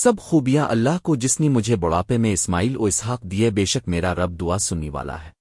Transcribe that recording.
سب خوبیاں اللہ کو جس نے مجھے بڑھاپے میں اسماعیل و اسحاق دیے، بے شک میرا رب دعا سننے والا ہے۔